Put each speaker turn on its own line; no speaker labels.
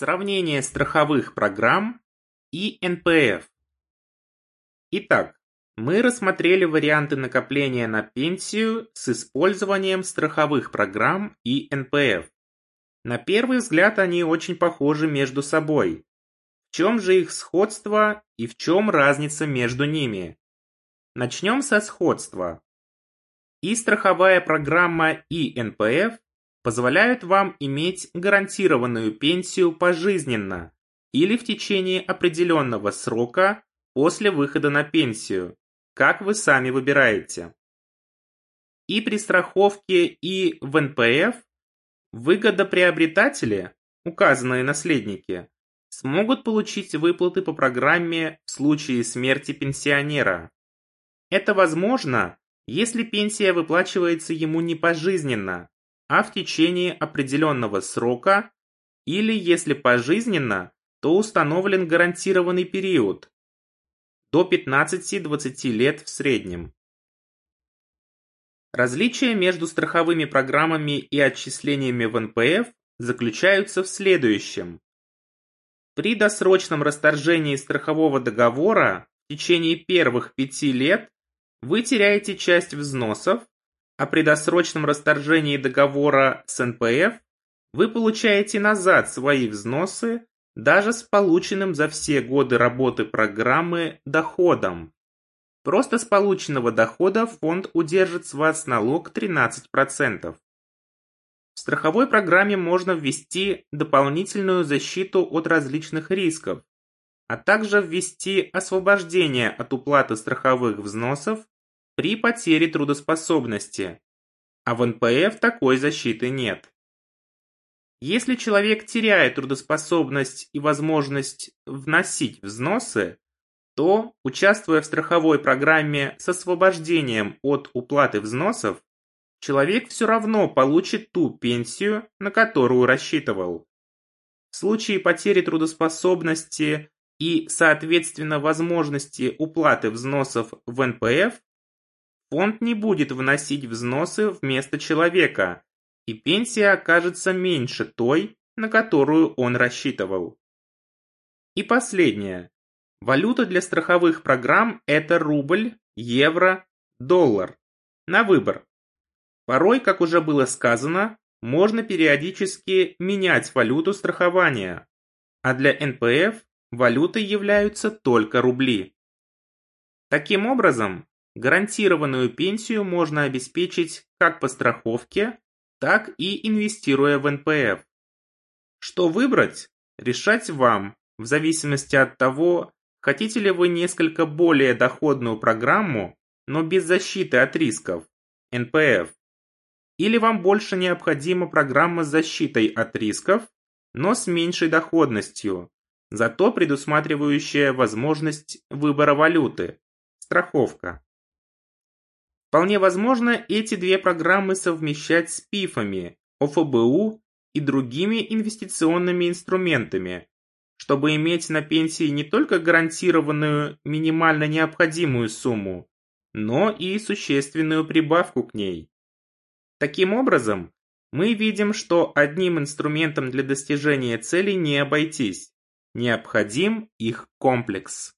Сравнение страховых программ и НПФ. Итак, мы рассмотрели варианты накопления на пенсию с использованием страховых программ и НПФ. На первый взгляд они очень похожи между собой. В чем же их сходство и в чем разница между ними? Начнем со сходства. И страховая программа, и НПФ позволяют вам иметь гарантированную пенсию пожизненно или в течение определенного срока после выхода на пенсию, как вы сами выбираете. И при страховке, и в НПФ выгодоприобретатели, указанные наследники, смогут получить выплаты по программе в случае смерти пенсионера. Это возможно, если пенсия выплачивается ему не пожизненно, а в течение определенного срока или, если пожизненно, то установлен гарантированный период до 15-20 лет в среднем. Различия между страховыми программами и отчислениями в НПФ заключаются в следующем. При досрочном расторжении страхового договора в течение первых пяти лет вы теряете часть взносов, а при досрочном расторжении договора с НПФ вы получаете назад свои взносы даже с полученным за все годы работы программы доходом. Просто с полученного дохода фонд удержит с вас налог 13%. В страховой программе можно ввести дополнительную защиту от различных рисков, а также ввести освобождение от уплаты страховых взносов при потере трудоспособности, а в НПФ такой защиты нет. Если человек теряет трудоспособность и возможность вносить взносы, то, участвуя в страховой программе с освобождением от уплаты взносов, человек все равно получит ту пенсию, на которую рассчитывал. В случае потери трудоспособности и, соответственно, возможности уплаты взносов в НПФ, Фонд не будет вносить взносы вместо человека, и пенсия окажется меньше той, на которую он рассчитывал. И последнее. Валюта для страховых программ – это рубль, евро, доллар. На выбор. Порой, как уже было сказано, можно периодически менять валюту страхования, а для НПФ валютой являются только рубли. Таким образом, Гарантированную пенсию можно обеспечить как по страховке, так и инвестируя в НПФ. Что выбрать, решать вам, в зависимости от того, хотите ли вы несколько более доходную программу, но без защиты от рисков, НПФ, или вам больше необходима программа с защитой от рисков, но с меньшей доходностью, зато предусматривающая возможность выбора валюты, страховка. Вполне возможно эти две программы совмещать с ПИФами, ОФБУ и другими инвестиционными инструментами, чтобы иметь на пенсии не только гарантированную минимально необходимую сумму, но и существенную прибавку к ней. Таким образом, мы видим, что одним инструментом для достижения целей не обойтись. Необходим их комплекс.